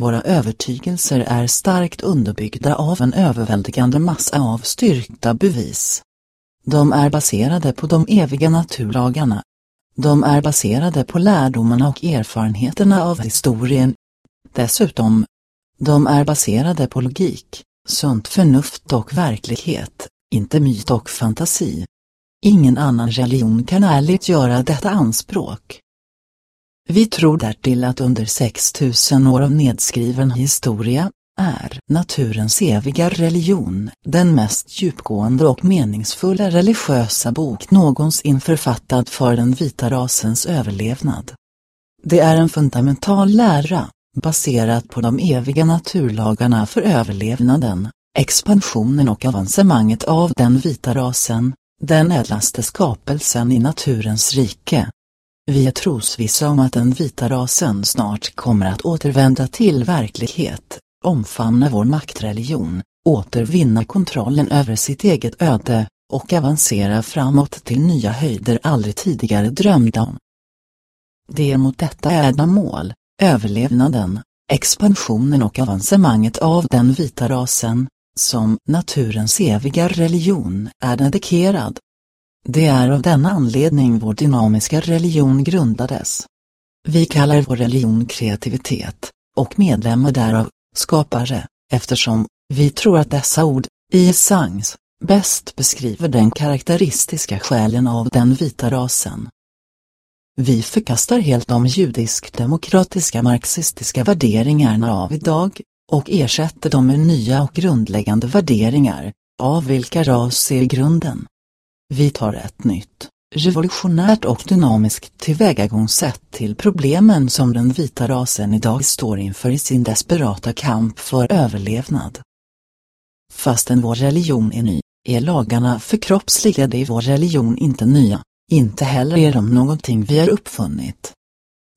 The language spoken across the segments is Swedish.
Våra övertygelser är starkt underbyggda av en överväldigande massa av styrkta bevis. De är baserade på de eviga naturlagarna. De är baserade på lärdomarna och erfarenheterna av historien. Dessutom, de är baserade på logik, sunt förnuft och verklighet, inte myt och fantasi. Ingen annan religion kan ärligt göra detta anspråk. Vi tror därtill att under 6000 år av nedskriven historia är naturens eviga religion den mest djupgående och meningsfulla religiösa bok någonsin författad för den vita rasens överlevnad. Det är en fundamental lära, baserad på de eviga naturlagarna för överlevnaden, expansionen och avancemanget av den vita rasen, den ädlaste skapelsen i naturens rike. Vi är trosvissa om att den vita rasen snart kommer att återvända till verklighet, omfamna vår maktreligion, återvinna kontrollen över sitt eget öde och avancera framåt till nya höjder aldrig tidigare drömda om. Det är mot detta ädla mål, överlevnaden, expansionen och avancemanget av den vita rasen, som naturens eviga religion är dedikerad. Det är av denna anledning vår dynamiska religion grundades. Vi kallar vår religion kreativitet, och medlemmar därav, skapare, eftersom vi tror att dessa ord, i essens, bäst beskriver den karaktäristiska själen av den vita rasen. Vi förkastar helt de judisk-demokratiska marxistiska värderingarna av idag, och ersätter dem med nya och grundläggande värderingar, av vilka ras är grunden. Vi tar ett nytt, revolutionärt och dynamiskt tillvägagångssätt till problemen som den vita rasen idag står inför i sin desperata kamp för överlevnad. Fastän vår religion är ny, är lagarna förkroppsligade i vår religion inte nya, inte heller är de någonting vi har uppfunnit.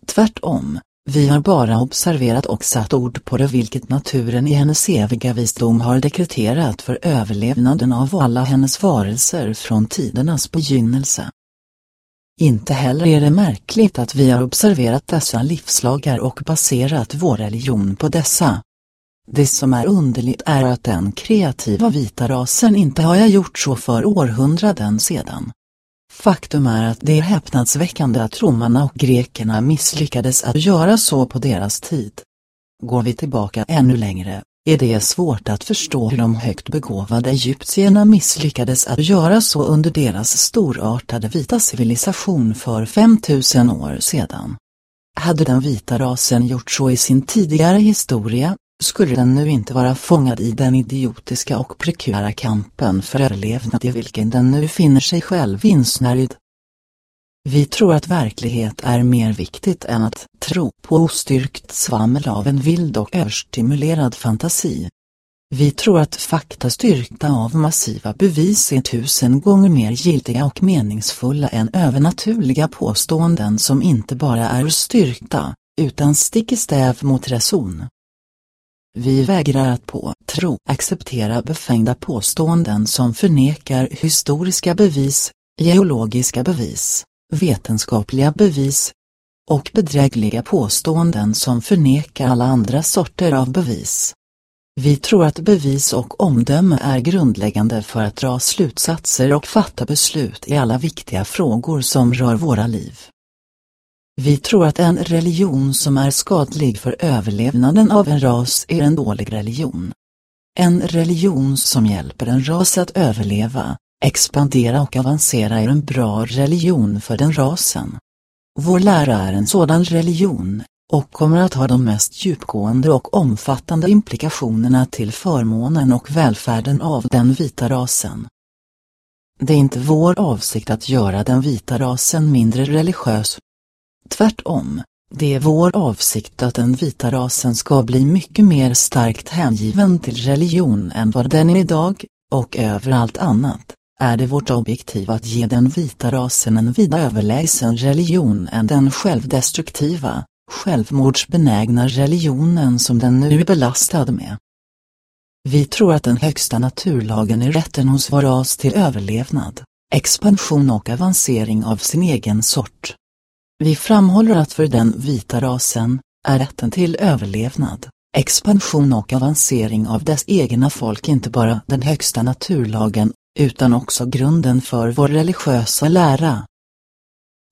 Tvärtom, vi har bara observerat och satt ord på det vilket naturen i hennes eviga visdom har dekreterat för överlevnaden av alla hennes varelser från tidernas begynnelse. Inte heller är det märkligt att vi har observerat dessa livslagar och baserat vår religion på dessa. Det som är underligt är att den kreativa vita rasen inte har jag gjort så för århundraden sedan. Faktum är att det är häpnadsväckande att romarna och grekerna misslyckades att göra så på deras tid. Går vi tillbaka ännu längre, är det svårt att förstå hur de högt begåvade egyptierna misslyckades att göra så under deras storartade vita civilisation för 5000 år sedan. Hade den vita rasen gjort så i sin tidigare historia, skulle den nu inte vara fångad i den idiotiska och prekära kampen för överlevnad i vilken den nu finner sig själv insnärjd. Vi tror att verklighet är mer viktigt än att tro på ostyrkt svammel av en vild och överstimulerad fantasi. Vi tror att fakta styrkta av massiva bevis är tusen gånger mer giltiga och meningsfulla än övernaturliga påståenden som inte bara är styrkta, utan stick i stäv mot reson. Vi vägrar att på tro acceptera befängda påståenden som förnekar historiska bevis, geologiska bevis, vetenskapliga bevis och bedrägliga påståenden som förnekar alla andra sorter av bevis. Vi tror att bevis och omdöme är grundläggande för att dra slutsatser och fatta beslut i alla viktiga frågor som rör våra liv. Vi tror att en religion som är skadlig för överlevnaden av en ras är en dålig religion. En religion som hjälper en ras att överleva, expandera och avancera är en bra religion för den rasen. Vår lära är en sådan religion, och kommer att ha de mest djupgående och omfattande implikationerna till förmånen och välfärden av den vita rasen. Det är inte vår avsikt att göra den vita rasen mindre religiös, Tvärtom, det är vår avsikt att den vita rasen ska bli mycket mer starkt hängiven till religion än vad den är idag, och över allt annat, är det vårt objektiv att ge den vita rasen en vida överlägsen religion än den självdestruktiva, självmordsbenägna religionen som den nu är belastad med. Vi tror att den högsta naturlagen är rätten hos vår ras till överlevnad, expansion och avancering av sin egen sort. Vi framhåller att för den vita rasen är rätten till överlevnad, expansion och avancering av dess egna folk inte bara den högsta naturlagen, utan också grunden för vår religiösa lära.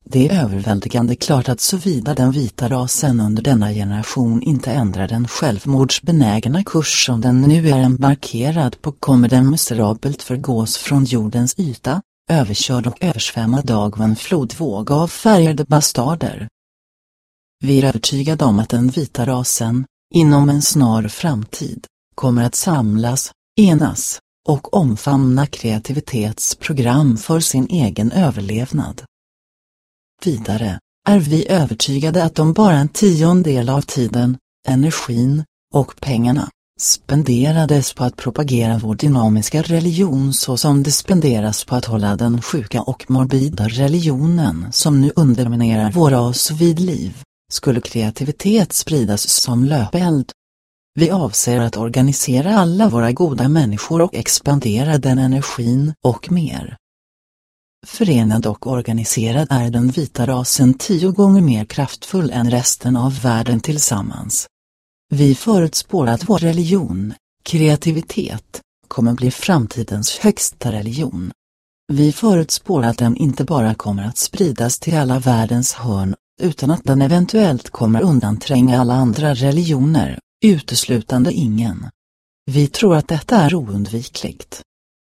Det är överväldigande klart att såvida den vita rasen under denna generation inte ändrar den självmordsbenägna kurs som den nu är embarkerad på kommer den miserabelt förgås från jordens yta, överkörd och översvämmad av en flodvåg av färgade bastarder. Vi är övertygade om att den vita rasen, inom en snar framtid, kommer att samlas, enas, och omfamna kreativitetsprogram för sin egen överlevnad. Vidare är vi övertygade att om bara en tiondel av tiden, energin och pengarna spenderades på att propagera vår dynamiska religion så som det spenderas på att hålla den sjuka och morbida religionen som nu underminerar vår ras vid liv, skulle kreativitet spridas som löpeld. Vi avser att organisera alla våra goda människor och expandera den energin och mer. Förenad och organiserad är den vita rasen tio gånger mer kraftfull än resten av världen tillsammans. Vi förutspår att vår religion, kreativitet, kommer bli framtidens högsta religion. Vi förutspår att den inte bara kommer att spridas till alla världens hörn, utan att den eventuellt kommer undantränga alla andra religioner, uteslutande ingen. Vi tror att detta är oundvikligt.